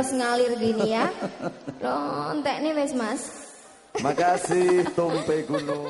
terus ngalir gini ya. Lontek nih wes Mas. Makasih Tumpe Gunung.